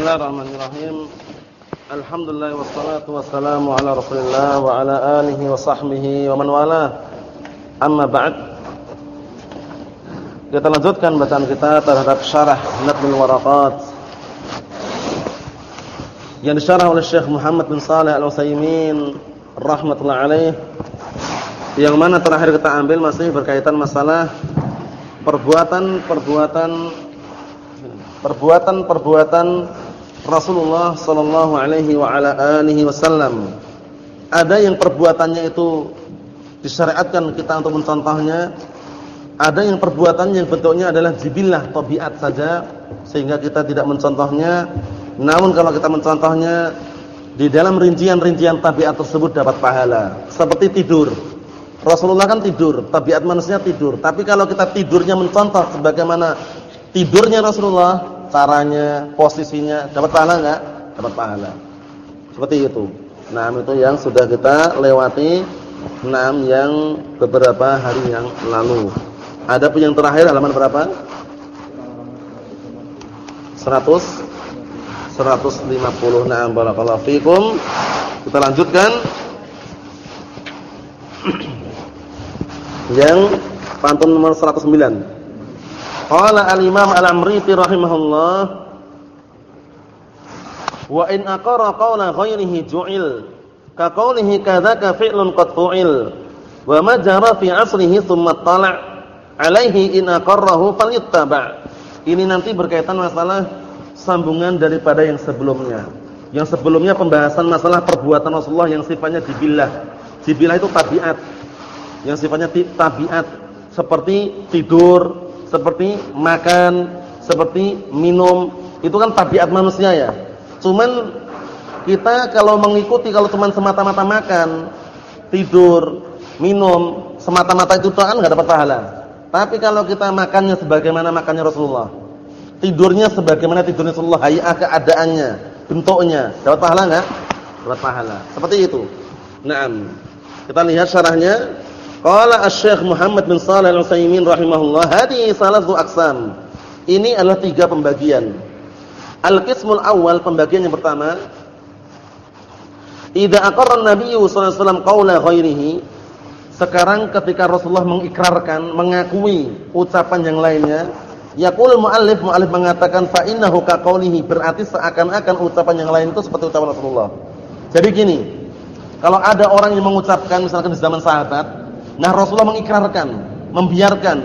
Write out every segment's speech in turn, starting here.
Bismillahirrahmanirrahim. Alhamdulillah wassalatu wassalamu ala Rasulillah wa ala alihi wa sahbihi wa man wala. Amma ba'd. Kita lanjutkan bacaan kita terhadap syarah Nadmul Waraqat yang disyarah oleh Syekh Muhammad bin Shalih Al-Utsaimin rahimatullah alaih. Yang mana terakhir kita ambil masih berkaitan masalah perbuatan-perbuatan perbuatan-perbuatan Rasulullah sallallahu alaihi wa ala alihi wasallam. Ada yang perbuatannya itu disyariatkan kita untuk mencontohnya. Ada yang perbuatan yang bentuknya adalah jibillah, tabiat saja sehingga kita tidak mencontohnya. Namun kalau kita mencontohnya di dalam rincian-rincian tabiat tersebut dapat pahala. Seperti tidur. Rasulullah kan tidur, tabiat manusia tidur. Tapi kalau kita tidurnya mencontoh sebagaimana tidurnya Rasulullah, caranya, posisinya, dapat pahala enggak? Dapat pahala. Seperti itu. Nah, itu yang sudah kita lewati enam yang beberapa hari yang lalu. Ada pun yang terakhir halaman berapa? 100 150. Nah, barakallahu fikum. Kita lanjutkan. yang pantun nomor 109. Qala al-Imam Al-Amriti rahimahullah wa in aqara qawla ghairihi ju'il ka qawlihi kadzaka fi'lun qad fu'il wa ma jara fi 'asrihi thumma tala' alaihi in aqarrahu falyattaba' ini nanti berkaitan masalah sambungan daripada yang sebelumnya. Yang sebelumnya pembahasan masalah perbuatan Rasulullah yang sifatnya jibillah jibillah itu tabiat. Yang sifatnya tabiat. Seperti tidur seperti makan, seperti minum, itu kan tabiat manusia ya. Cuman kita kalau mengikuti kalau cuma semata-mata makan, tidur, minum, semata-mata itu kan nggak dapat pahala. Tapi kalau kita makannya sebagaimana makannya Rasulullah, tidurnya sebagaimana tidurnya Rasulullah, hayat keadaannya, bentuknya, dapat pahala nggak? Dapat pahala. Seperti itu. Naam. Kita lihat syarahnya Qala Asy-Syaikh Muhammad bin Shalih Al-Utsaimin rahimahullah, hadhihi salatu aqsam. Ini adalah tiga pembagian. Al-qismul awal pembagian yang pertama, idza aqarra an-nabiy sallallahu alaihi wasallam qaula ghairihi, sekarang ketika Rasulullah mengikrarkan, mengakui ucapan yang lainnya, yaqul muallif muallif mengatakan fa innahu ka qaulihi, berarti seakan-akan ucapan yang lain itu seperti ucapan Rasulullah. Jadi gini, kalau ada orang yang mengucapkan misalkan di zaman sahabat, Nah Rasulullah mengikrarkan, membiarkan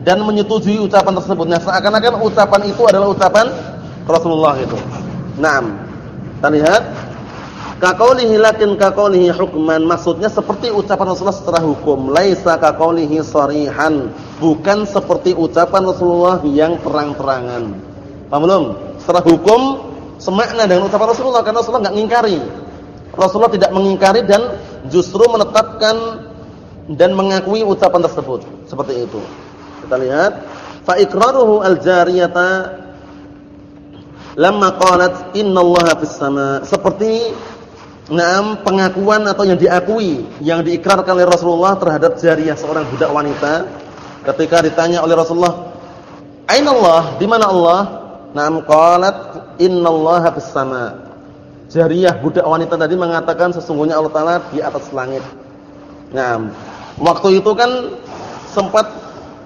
dan menyetujui ucapan tersebut. Nah seakan-akan ucapan itu adalah ucapan Rasulullah itu. Naam. Kita lihat. Kaqaulihi lakin kaqaulihi hukman. Maksudnya seperti ucapan Rasulullah secara hukum. Laisa kaqaulihi sharihan bukan seperti ucapan Rasulullah yang terang-terangan. Paham belum? Secara hukum semakna dengan ucapan Rasulullah. Karena Rasulullah enggak mengingkari. Rasulullah tidak mengingkari dan justru menetapkan dan mengakui ucapan tersebut seperti itu. Kita lihat fa iqraruhu al-jariyata lamma qalat innallaha fis sama seperti Naam pengakuan atau yang diakui yang diikrarkan oleh Rasulullah terhadap jariyah seorang budak wanita ketika ditanya oleh Rasulullah Aina Allah? Di mana Allah? Naam qalat innallaha fis sama. Jariyah budak wanita tadi mengatakan sesungguhnya Allah taala di atas langit. Naam. Waktu itu kan sempat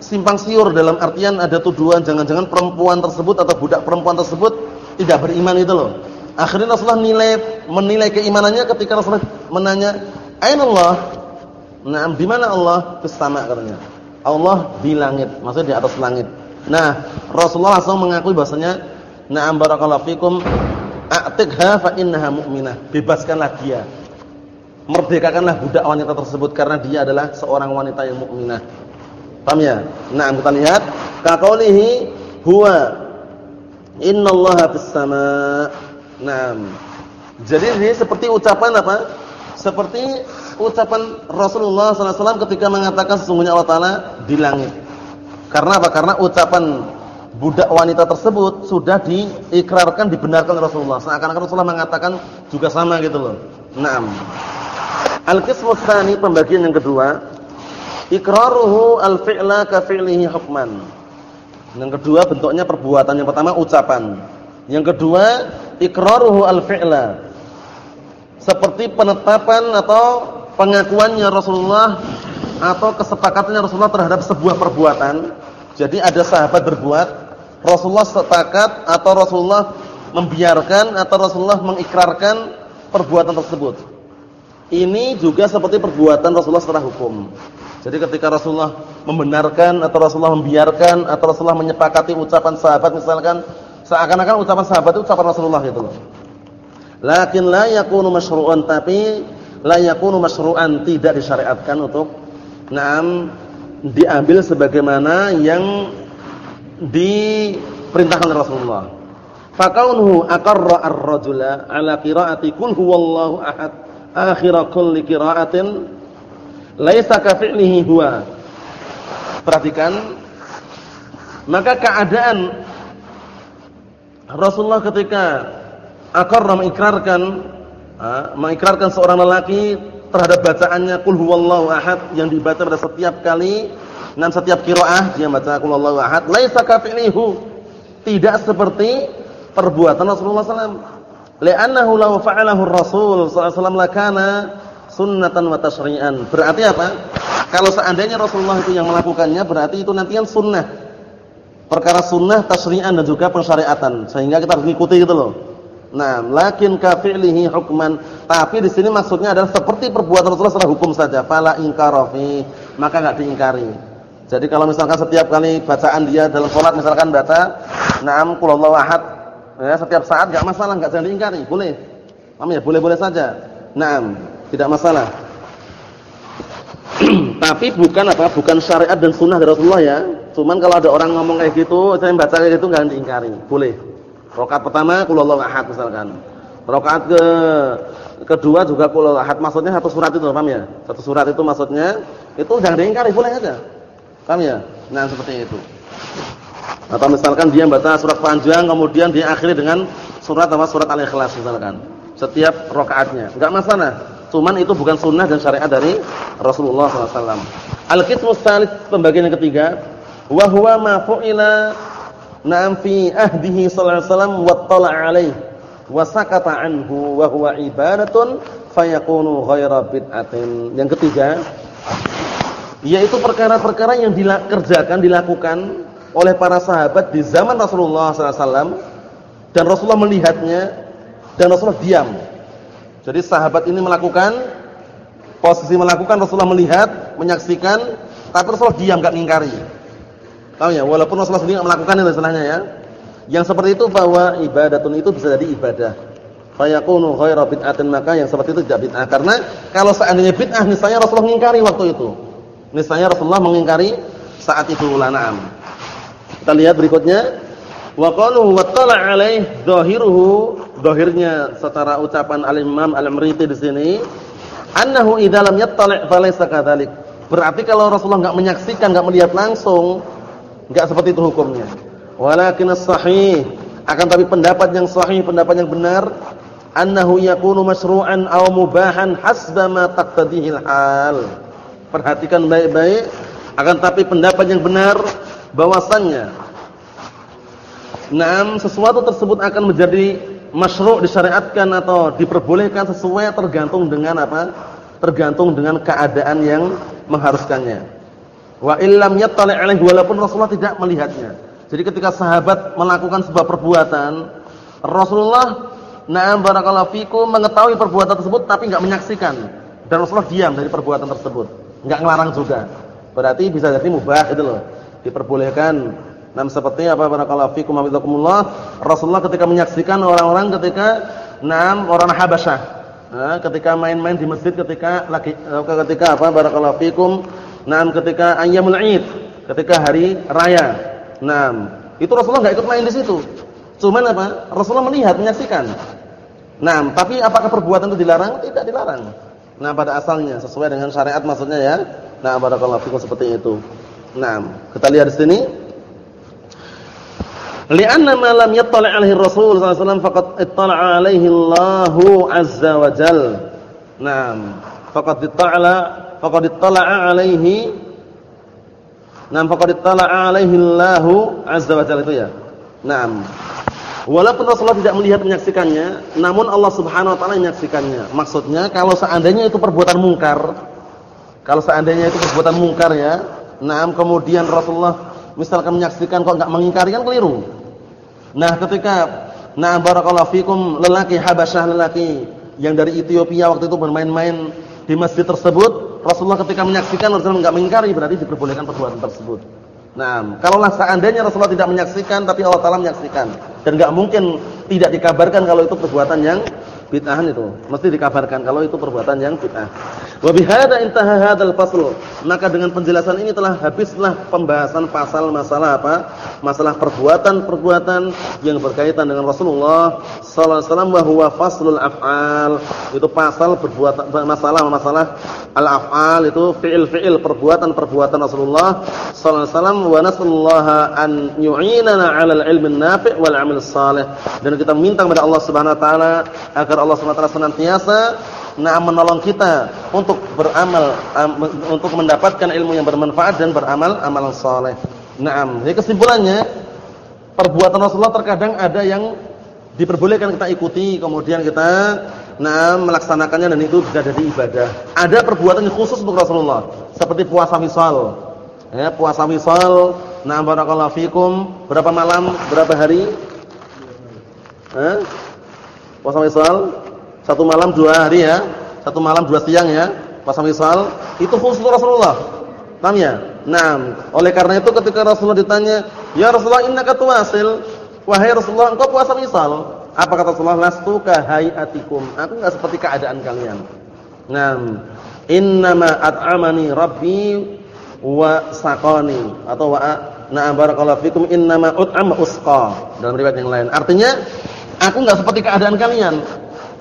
simpang siur dalam artian ada tuduhan jangan-jangan perempuan tersebut atau budak perempuan tersebut tidak beriman itu loh. Akhirnya Rasulullah nilai menilai keimanannya ketika Rasulullah menanya, "Aina Allah?" Nah, di mana Allah? Fis sama katanya. Allah di langit, maksudnya di atas langit. Nah, Rasulullah langsung mengakui bahasanya, "Na'am barakallahu fikum, a'tiqha fa innaha mu'minah." Bebaskanlah dia merdekakanlah budak wanita tersebut karena dia adalah seorang wanita yang mukminah. Paham ya? Nah, kita lihat kaqaulihi huwa innallaha fis sama. Naam. Jadi ini seperti ucapan apa? Seperti ucapan Rasulullah SAW ketika mengatakan sesungguhnya Allah Taala di langit. Karena apa? Karena ucapan budak wanita tersebut sudah diikrarkan, dibenarkan Rasulullah. Seakan-akan Rasulullah mengatakan juga sama gitu loh. Naam. Al-qismu tsani pembagian yang kedua, iqraruhu al-fi'la ka fi'lihi hukman. Yang kedua bentuknya perbuatan, yang pertama ucapan. Yang kedua iqraruhu al-fi'la. Seperti penetapan atau pengakuannya Rasulullah atau kesepakatannya Rasulullah terhadap sebuah perbuatan. Jadi ada sahabat berbuat, Rasulullah sepakat atau Rasulullah membiarkan atau Rasulullah mengikrarkan perbuatan tersebut. Ini juga seperti perbuatan Rasulullah secara hukum. Jadi ketika Rasulullah membenarkan atau Rasulullah membiarkan atau Rasulullah menyepakati ucapan sahabat misalkan seakan-akan ucapan sahabat itu ucapan Rasulullah gitu loh. Lakin la yakunu masyru'an tapi la yakunu masyru'an tidak disyariatkan untuk na'am diambil sebagaimana yang diperintahkan oleh Rasulullah. Fakaunuhu aqarra ar-rajula ala qira'ati kul huwallahu ahad akhir kulli qira'atin laisa ka fi'lihi huwa. Perhatikan maka keadaan Rasulullah ketika aqarra mengikrarkan mengikrarkan seorang lelaki terhadap bacaannya qul huwallahu ahad yang dibaca pada setiap kali dan setiap qiraah dia baca qul huwallahu ahad laisa ka fi'lihi tidak seperti perbuatan Rasulullah SAW. Li'annahu law fa'alahu Rasul SAW lakana sunnatan wa tashri'an. Berarti apa? Kalau seandainya Rasulullah itu yang melakukannya, berarti itu nanti yang sunnah. Perkara sunnah, tashri'an dan juga pensyariatan. Sehingga kita harus mengikuti gitu loh. Nah, lakin kafi'lihi hukman. Tapi di sini maksudnya adalah seperti perbuatan Rasulullah secara hukum saja. Fala ingkarafi, maka enggak diingkari. Jadi kalau misalkan setiap kali bacaan dia dalam sholat misalkan baca Naam qul ahad ya setiap saat enggak masalah, enggak jangan diingkari, boleh. Paham ya? Boleh-boleh saja. Naam tidak masalah. Tapi bukan apa? Bukan syariat dan sunnah dari Rasulullah ya. Cuman kalau ada orang ngomong kayak gitu, saya baca kayak gitu enggak diingkari. Boleh. Rakaat pertama qul ahad misalkan. Rakaat ke kedua juga qul ahad maksudnya satu surat itu, paham ya? Satu surat itu maksudnya itu jangan diingkari, boleh aja. Paham ya? Nah, seperti itu. Atau misalkan dia baca surat panjang kemudian dia akhiri dengan surat apa surat Al-Ikhlas misalkan. Setiap rakaatnya. Enggak masalah. Cuman itu bukan sunnah dan syariat dari Rasulullah SAW. Al-Qismus Tsalits pembagian yang ketiga, wa huwa ma fu'ila na'am fi ahdihi wasallam wa tala'a alaihi wa sakata anhu wa huwa ibadatun fayakunu ghaira bid'atin. Yang ketiga, yaitu perkara-perkara yang dikerjakan, dilakukan oleh para sahabat di zaman Rasulullah SAW dan Rasulullah melihatnya dan Rasulullah diam jadi sahabat ini melakukan posisi melakukan Rasulullah melihat, menyaksikan, tapi Rasulullah diam enggak mengingkari. Tahu ya, walaupun Rasulullah sendiri melakukan itu istilahnya ya. Yang seperti itu bahwa ibadatun itu bisa jadi ibadah. Fayakunu ghairu bid'atin maka yang seperti itu tidak bid'ah karena kalau seandainya bid'ah misalnya Rasulullah mengingkari waktu itu. Misalnya Rasulullah mengingkari saat itu ulana'am. Kita lihat berikutnya Wa qaluhu wa tala alaih dhahiruhu dhahirnya secara ucapan al-Imam Al-Amriti di sini annahu idza lam yattali' falaysa kadzalik. Berarti kalau Rasulullah enggak menyaksikan, enggak melihat langsung, enggak seperti itu hukumnya. Walakin as-sahih akan tapi pendapat yang sahih, pendapat yang benar annahu yakunu masyru'an aw mubahan hasba ma taqtadihi al-hal. Perhatikan baik-baik akan tapi pendapat yang benar bahwasannya Naam sesuatu tersebut akan menjadi masyru' disyariatkan atau diperbolehkan sesuai tergantung dengan apa? Tergantung dengan keadaan yang mengharuskannya. Wa illam yattali' alaihi walaupun Rasulullah tidak melihatnya. Jadi ketika sahabat melakukan sebuah perbuatan, Rasulullah na'am barakallahu fikum mengetahui perbuatan tersebut tapi enggak menyaksikan dan Rasulullah diam dari perbuatan tersebut. Enggak ngelarang juga. Berarti bisa jadi mubah itu loh. Diperbolehkan Nah, seperti apa barakallahu fikum hafizakumullah, Rasulullah ketika menyaksikan orang-orang ketika enam orang Habasyah. Nah, ketika main-main di masjid ketika lagi eh, ketika apa barakallahu fikum, nah ketika ayyamul Id, ketika hari raya. Nah, itu Rasulullah enggak ikut main di situ. Cuman apa? Rasulullah melihat, menyaksikan. Nah, tapi apakah perbuatan itu dilarang? Tidak dilarang. Nah, pada asalnya sesuai dengan syariat maksudnya ya. Nah, barakallahu fikum seperti itu. Nah, kita lihat di sini Li'anna ma lam yattali' alaihi Rasul sallallahu alaihi wasallam faqad alaihi Allahu azza wa jalla. Naam. Faqad ittala faqad ittala'a alaihi Naam faqad ittala'a alaihi Allahu azza wa jalla itu ya. Naam. Walaupun Rasulullah tidak melihat menyaksikannya, namun Allah Subhanahu wa taala menyaksikannya. Maksudnya kalau seandainya itu perbuatan mungkar, kalau seandainya itu perbuatan mungkar ya, nah kemudian Rasulullah misalkan menyaksikan kok enggak mengingkari kan keliru. Nah, ketika nah barakallahu fikum lelaki Habasyah lelaki yang dari Ethiopia waktu itu bermain-main di masjid tersebut, Rasulullah ketika menyaksikan Rasulullah enggak mengingkari berarti diperbolehkan perbuatan tersebut. Nah, kalaulah seandainya Rasulullah tidak menyaksikan tapi Allah Taala menyaksikan dan enggak mungkin tidak dikabarkan kalau itu perbuatan yang bid'ahan itu. Mesti dikabarkan kalau itu perbuatan yang bid'ah. Wa bihadza intaha hadzal fasl. Maka dengan penjelasan ini telah habislah pembahasan pasal masalah apa? Masalah perbuatan-perbuatan yang berkaitan dengan Rasulullah sallallahu alaihi wasallam wa huwa faslul af'al. Itu pasal perbuatan masalah-masalah al-af'al itu fi'il-fi'il perbuatan-perbuatan Rasulullah sallallahu alaihi wasallam wa nasallaha an yu'inana 'alal ilmi nafi' wal 'amal salih. Dan kita minta kepada Allah Subhanahu wa taala agar Allah SWT senantiasa nah menolong kita untuk beramal untuk mendapatkan ilmu yang bermanfaat dan beramal amalan saleh. Naam. Jadi kesimpulannya perbuatan Rasulullah terkadang ada yang diperbolehkan kita ikuti, kemudian kita nah melaksanakannya dan itu bisa jadi ibadah. Ada perbuatan khusus untuk Rasulullah, seperti puasa misal. Ya, puasa misal, nah barakallahu fikum, berapa malam, berapa hari? Eh? Puasa wisal satu malam dua hari ya. Satu malam dua siang ya. Puasa wisal itu khusus Rasulullah. Paham ya? Nah, oleh karena itu ketika Rasulullah ditanya, "Ya Rasulullah, innaka tuwasil?" Wahai Rasulullah, engkau puasa wisal. Apa kata Rasulullah? "Lastu ka hayatikum." Aku enggak seperti keadaan kalian. Nah, innama at'amani rabbi wa saqani atau wa na'am barakallahu fikum innama ut'am usqa dalam riwayat yang lain. Artinya Aku nggak seperti keadaan kalian.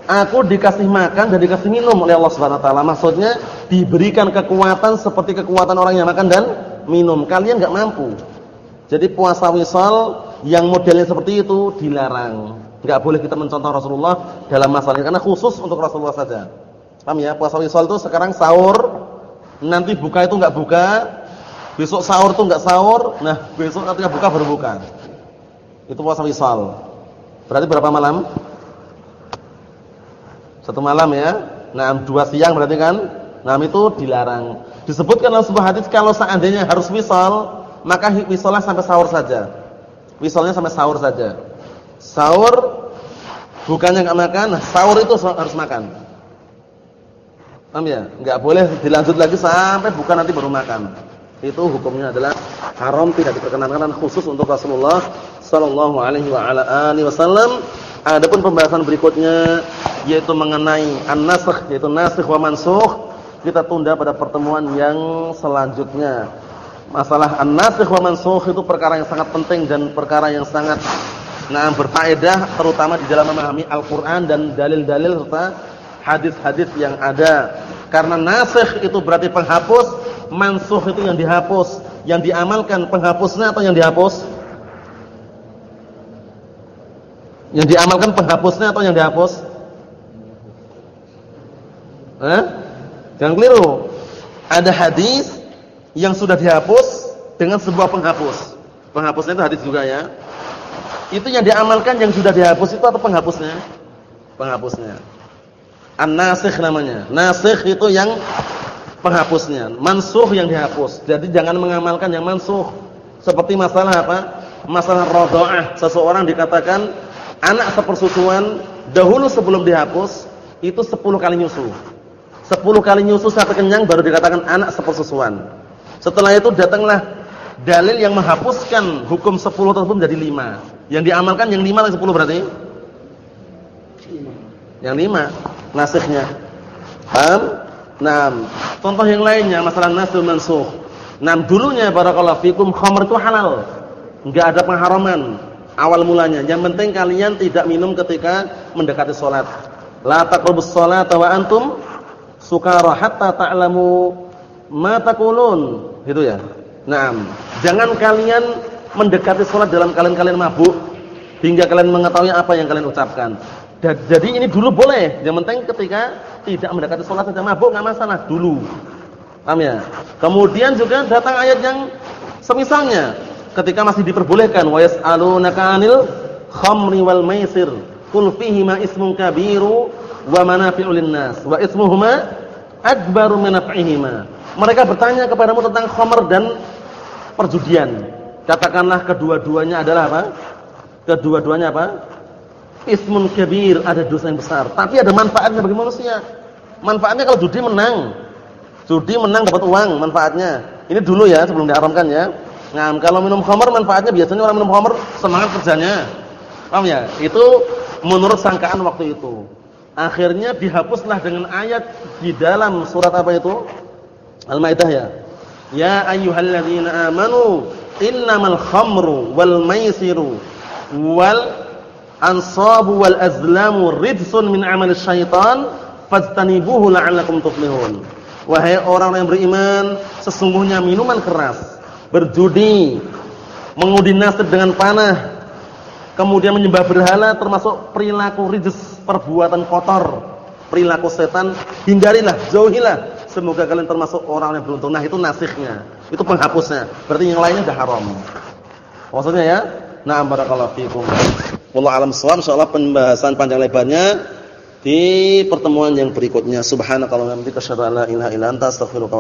Aku dikasih makan dan dikasih minum oleh Allah Subhanahu wa taala. Maksudnya diberikan kekuatan seperti kekuatan orang yang makan dan minum. Kalian nggak mampu. Jadi puasa wisal yang modelnya seperti itu dilarang. Nggak boleh kita mencontoh Rasulullah dalam masalah ini karena khusus untuk Rasulullah saja. Paham ya? Puasa wisal itu sekarang sahur, nanti buka itu nggak buka, besok sahur tuh nggak sahur, nah besok ketika buka baru buka. Itu puasa wisal. Berarti berapa malam? Satu malam ya. Nah, dua siang berarti kan? Nah, itu dilarang. Disebutkan dalam sebuah hadis kalau seandainya harus wisal, maka wisalnya sampai sahur saja. Wisalnya sampai sahur saja. Sahur bukannya enggak makan, nah, sahur itu harus makan. Paham ya? Enggak boleh dilanjut lagi sampai bukan nanti baru makan. Itu hukumnya adalah haram tidak diperkenankan khusus untuk Rasulullah sallallahu alaihi wa ala alihi wasallam. Adapun pembahasan berikutnya yaitu mengenai an-nasakh yaitu nasikh wa mansukh kita tunda pada pertemuan yang selanjutnya. Masalah an-nasikh wa mansukh itu perkara yang sangat penting dan perkara yang sangat nah berfaedah terutama di dalam memahami Al-Qur'an dan dalil-dalil serta hadis-hadis yang ada. Karena nasikh itu berarti penghapus, mansukh itu yang dihapus. Yang diamalkan penghapusnya atau yang dihapus? Yang diamalkan penghapusnya atau yang dihapus? Eh? Jangan keliru. Ada hadis yang sudah dihapus dengan sebuah penghapus. Penghapusnya itu hadis juga ya. Itu yang diamalkan yang sudah dihapus itu atau penghapusnya? Penghapusnya. An-nasikh namanya. Nasikh itu yang penghapusnya. Mansuh yang dihapus. Jadi jangan mengamalkan yang mansuh. Seperti masalah apa? Masalah rodoah. Seseorang dikatakan anak sepersusuan dahulu sebelum dihapus itu 10 kali nyusu. 10 kali nyusu sampai kenyang baru dikatakan anak sepersusuan. Setelah itu datanglah dalil yang menghapuskan hukum 10 tersebut menjadi 5. Yang diamalkan yang 5 atau 10 berarti? Yang 5 nasikhnya. Paham? Nah, contoh yang lainnya masalah nasikh mansukh. Nah, dulunya barakallahu fikum khamr itu halal. Enggak ada pengharaman awal mulanya. Yang penting kalian tidak minum ketika mendekati sholat. La taqrabus sholata wa antum sukara hatta ta'lamu ma taqulun. Gitu ya. Naam. Jangan kalian mendekati sholat dalam kalian kalian mabuk hingga kalian mengetahui apa yang kalian ucapkan. Jadi ini dulu boleh. Yang penting ketika tidak mendekati sholat saja mabuk nggak masalah dulu. Paham ya? Kemudian juga datang ayat yang semisalnya ketika masih diperbolehkan wa yas'alunaka 'anil khamri wal maisir qul ma ismun kabiru wa manafi'u linnas wa ismuhuma akbaru min. Mereka bertanya kepadamu tentang khamr dan perjudian. Katakanlah kedua-duanya adalah apa? Kedua-duanya apa? Ismun kabir, ada dosa yang besar, tapi ada manfaatnya bagi manusia. Manfaatnya kalau judi menang. Judi menang dapat uang manfaatnya. Ini dulu ya sebelum diharamkan ya. Nah, kalau minum khamar manfaatnya biasanya orang minum khamar semangat kerjanya. Paham ya? Itu menurut sangkaan waktu itu. Akhirnya dihapuslah dengan ayat di dalam surat apa itu? Al-Maidah ya. Ya ayyuhalladzina amanu innamal khamru wal maisiru wal ansabu wal azlamu ridsun min amali syaitan fajtanibuhu la'allakum tuflihun. Wahai orang yang beriman, sesungguhnya minuman keras berjudi, mengudi nasib dengan panah, kemudian menyembah berhala termasuk perilaku rijis, perbuatan kotor, perilaku setan, hindarilah, jauhilah. Semoga kalian termasuk orang yang beruntung. Nah, itu nasihnya. Itu penghapusnya. Berarti yang lainnya sudah haram. Maksudnya ya? Na'am barakallahu fikum. Wallahu alam shawab. Insyaallah pembahasan panjang lebarnya di pertemuan yang berikutnya. Subhanakallahumma wa bihamdika asyhadu an la ilaha illa anta astaghfiruka.